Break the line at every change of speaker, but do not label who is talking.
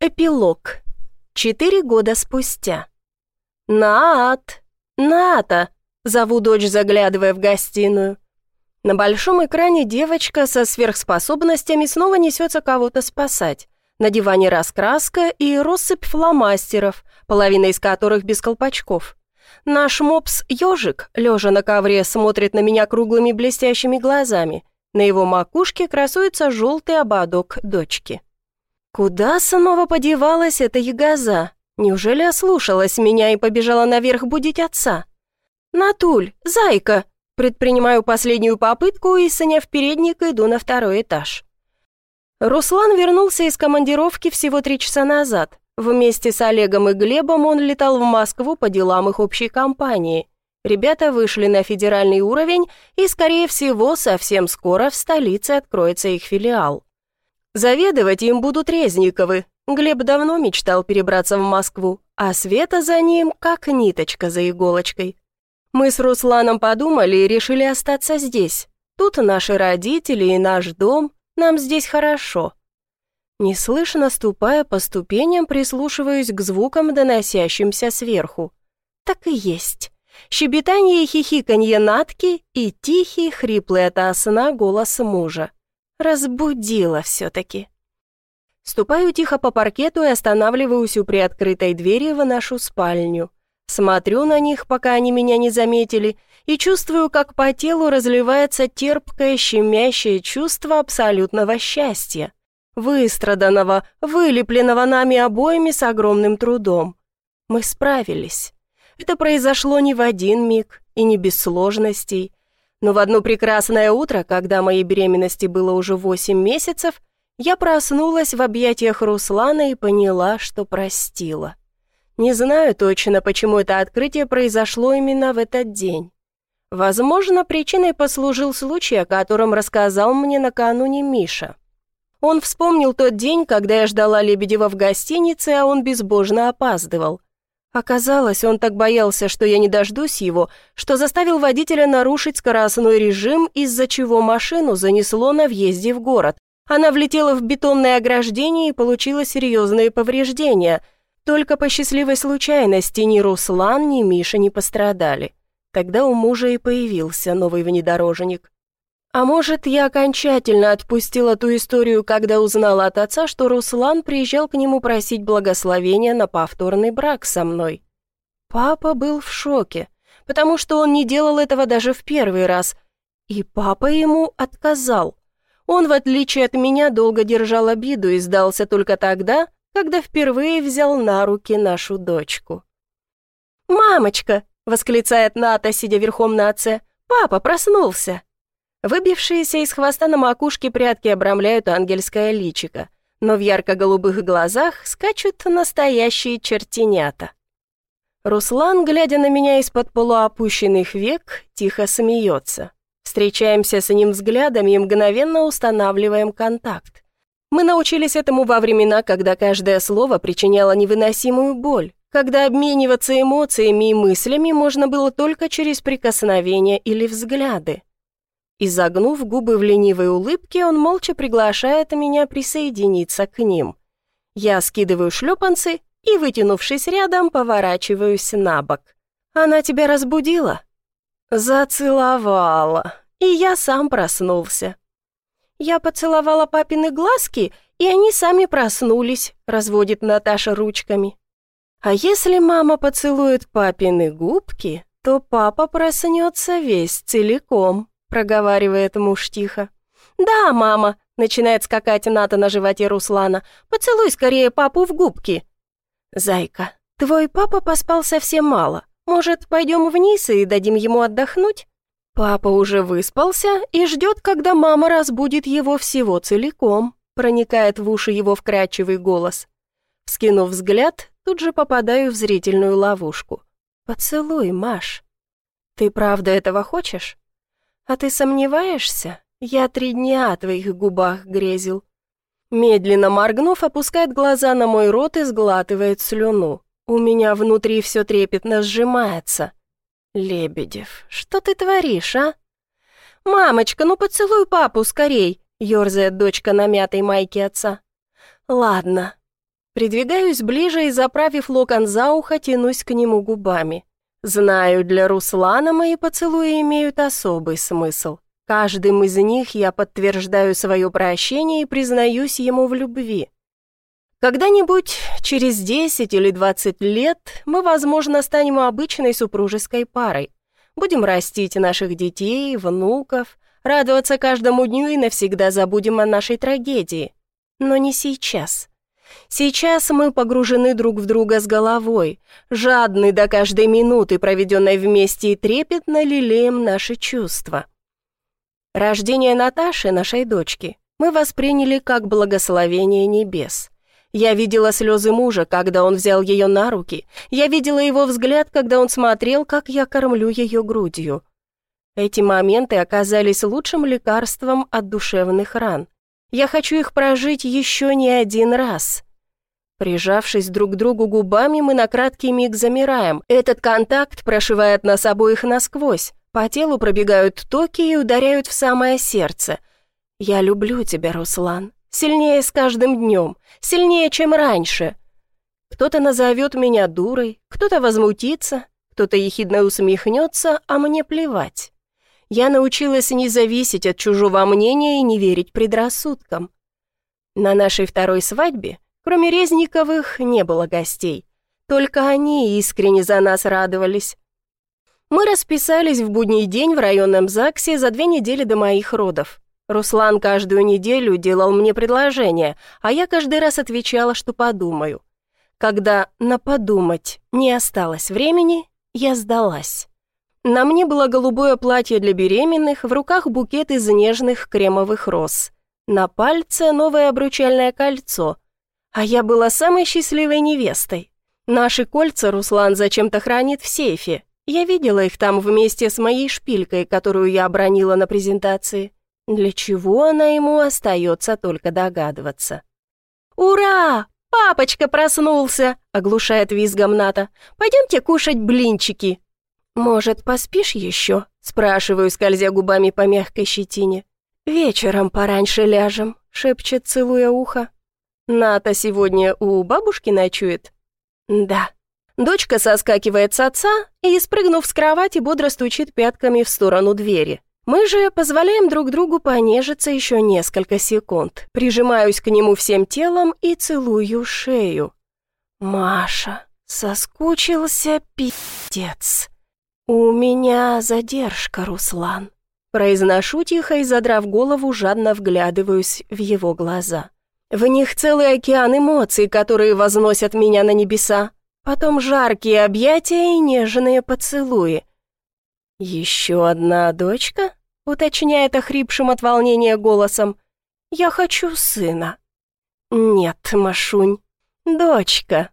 Эпилог. Четыре года спустя. «Наат! Ната!» — зову дочь, заглядывая в гостиную. На большом экране девочка со сверхспособностями снова несется кого-то спасать. На диване раскраска и россыпь фломастеров, половина из которых без колпачков. Наш мопс-ежик, лежа на ковре, смотрит на меня круглыми блестящими глазами. На его макушке красуется желтый ободок дочки. Куда снова подевалась эта ягоза? Неужели ослушалась меня и побежала наверх будить отца? «Натуль, зайка!» Предпринимаю последнюю попытку и, сняв передник, иду на второй этаж. Руслан вернулся из командировки всего три часа назад. Вместе с Олегом и Глебом он летал в Москву по делам их общей компании. Ребята вышли на федеральный уровень, и, скорее всего, совсем скоро в столице откроется их филиал. Заведовать им будут Резниковы. Глеб давно мечтал перебраться в Москву, а Света за ним как ниточка за иголочкой. Мы с Русланом подумали и решили остаться здесь. Тут наши родители и наш дом, нам здесь хорошо. Неслышно ступая по ступеням, прислушиваюсь к звукам, доносящимся сверху. Так и есть. Щебетание и хихиканье Натки и тихий, хриплый ото сна голос мужа. Разбудила все-таки. Ступаю тихо по паркету и останавливаюсь у приоткрытой двери в нашу спальню. Смотрю на них, пока они меня не заметили, и чувствую, как по телу разливается терпкое, щемящее чувство абсолютного счастья. Выстраданного, вылепленного нами обоими с огромным трудом. Мы справились. Это произошло не в один миг и не без сложностей, но в одно прекрасное утро, когда моей беременности было уже восемь месяцев, я проснулась в объятиях Руслана и поняла, что простила. Не знаю точно, почему это открытие произошло именно в этот день. Возможно, причиной послужил случай, о котором рассказал мне накануне Миша. Он вспомнил тот день, когда я ждала Лебедева в гостинице, а он безбожно опаздывал. Оказалось, он так боялся, что я не дождусь его, что заставил водителя нарушить скоростной режим, из-за чего машину занесло на въезде в город. Она влетела в бетонное ограждение и получила серьезные повреждения. Только по счастливой случайности ни Руслан, ни Миша не пострадали. Тогда у мужа и появился новый внедорожник. А может, я окончательно отпустила ту историю, когда узнала от отца, что Руслан приезжал к нему просить благословения на повторный брак со мной. Папа был в шоке, потому что он не делал этого даже в первый раз, и папа ему отказал. Он, в отличие от меня, долго держал обиду и сдался только тогда, когда впервые взял на руки нашу дочку. «Мамочка!» — восклицает Ната, сидя верхом на отце. «Папа проснулся!» Выбившиеся из хвоста на макушке прятки обрамляют ангельское личико, но в ярко-голубых глазах скачут настоящие чертенята. Руслан, глядя на меня из-под полуопущенных век, тихо смеется. Встречаемся с ним взглядами и мгновенно устанавливаем контакт. Мы научились этому во времена, когда каждое слово причиняло невыносимую боль, когда обмениваться эмоциями и мыслями можно было только через прикосновения или взгляды. Изогнув губы в ленивой улыбке, он молча приглашает меня присоединиться к ним. Я скидываю шлепанцы и, вытянувшись рядом, поворачиваюсь на бок. «Она тебя разбудила?» «Зацеловала, и я сам проснулся». «Я поцеловала папины глазки, и они сами проснулись», — разводит Наташа ручками. «А если мама поцелует папины губки, то папа проснется весь целиком» проговаривает муж тихо. «Да, мама», — начинает скакать Ната на животе Руслана, «поцелуй скорее папу в губки». «Зайка, твой папа поспал совсем мало. Может, пойдем вниз и дадим ему отдохнуть?» Папа уже выспался и ждет, когда мама разбудит его всего целиком, проникает в уши его вкрадчивый голос. Скинув взгляд, тут же попадаю в зрительную ловушку. «Поцелуй, Маш. Ты правда этого хочешь?» «А ты сомневаешься? Я три дня о твоих губах грезил». Медленно моргнув, опускает глаза на мой рот и сглатывает слюну. У меня внутри все трепетно сжимается. «Лебедев, что ты творишь, а?» «Мамочка, ну поцелуй папу скорей!» — ерзает дочка на мятой майке отца. «Ладно». Придвигаюсь ближе и, заправив локон за ухо, тянусь к нему губами. Знаю, для Руслана мои поцелуи имеют особый смысл. Каждым из них я подтверждаю свое прощение и признаюсь ему в любви. Когда-нибудь, через 10 или 20 лет, мы, возможно, станем обычной супружеской парой. Будем растить наших детей, внуков, радоваться каждому дню и навсегда забудем о нашей трагедии. Но не сейчас. Сейчас мы погружены друг в друга с головой, жадны до каждой минуты, проведенной вместе, и трепетно лелеем наши чувства. Рождение Наташи, нашей дочки, мы восприняли как благословение небес. Я видела слезы мужа, когда он взял ее на руки. Я видела его взгляд, когда он смотрел, как я кормлю ее грудью. Эти моменты оказались лучшим лекарством от душевных ран. Я хочу их прожить еще не один раз. Прижавшись друг к другу губами, мы на краткий миг замираем. Этот контакт прошивает нас обоих насквозь. По телу пробегают токи и ударяют в самое сердце. «Я люблю тебя, Руслан. Сильнее с каждым днем. Сильнее, чем раньше. Кто-то назовет меня дурой, кто-то возмутится, кто-то ехидно усмехнется, а мне плевать. Я научилась не зависеть от чужого мнения и не верить предрассудкам. На нашей второй свадьбе Кроме Резниковых не было гостей. Только они искренне за нас радовались. Мы расписались в будний день в районном ЗАГСе за две недели до моих родов. Руслан каждую неделю делал мне предложение, а я каждый раз отвечала, что подумаю. Когда на подумать не осталось времени, я сдалась. На мне было голубое платье для беременных, в руках букет из нежных кремовых роз. На пальце новое обручальное кольцо — а я была самой счастливой невестой. Наши кольца Руслан зачем-то хранит в сейфе. Я видела их там вместе с моей шпилькой, которую я обронила на презентации. Для чего она ему остается только догадываться. «Ура! Папочка проснулся!» — оглушает визгом Ната. «Пойдемте кушать блинчики!» «Может, поспишь еще?» — спрашиваю, скользя губами по мягкой щетине. «Вечером пораньше ляжем», — шепчет, целуя ухо. Ната сегодня у бабушки ночует? Да. Дочка соскакивает с отца и, спрыгнув с кровати, бодро стучит пятками в сторону двери. Мы же позволяем друг другу понежиться еще несколько секунд. Прижимаюсь к нему всем телом и целую шею. Маша, соскучился пиздец. У меня задержка, Руслан. Произношу тихо и, задрав голову, жадно вглядываюсь в его глаза. В них целый океан эмоций, которые возносят меня на небеса. Потом жаркие объятия и нежные поцелуи. «Еще одна дочка?» — уточняет охрипшим от волнения голосом. «Я хочу сына». «Нет, Машунь, дочка».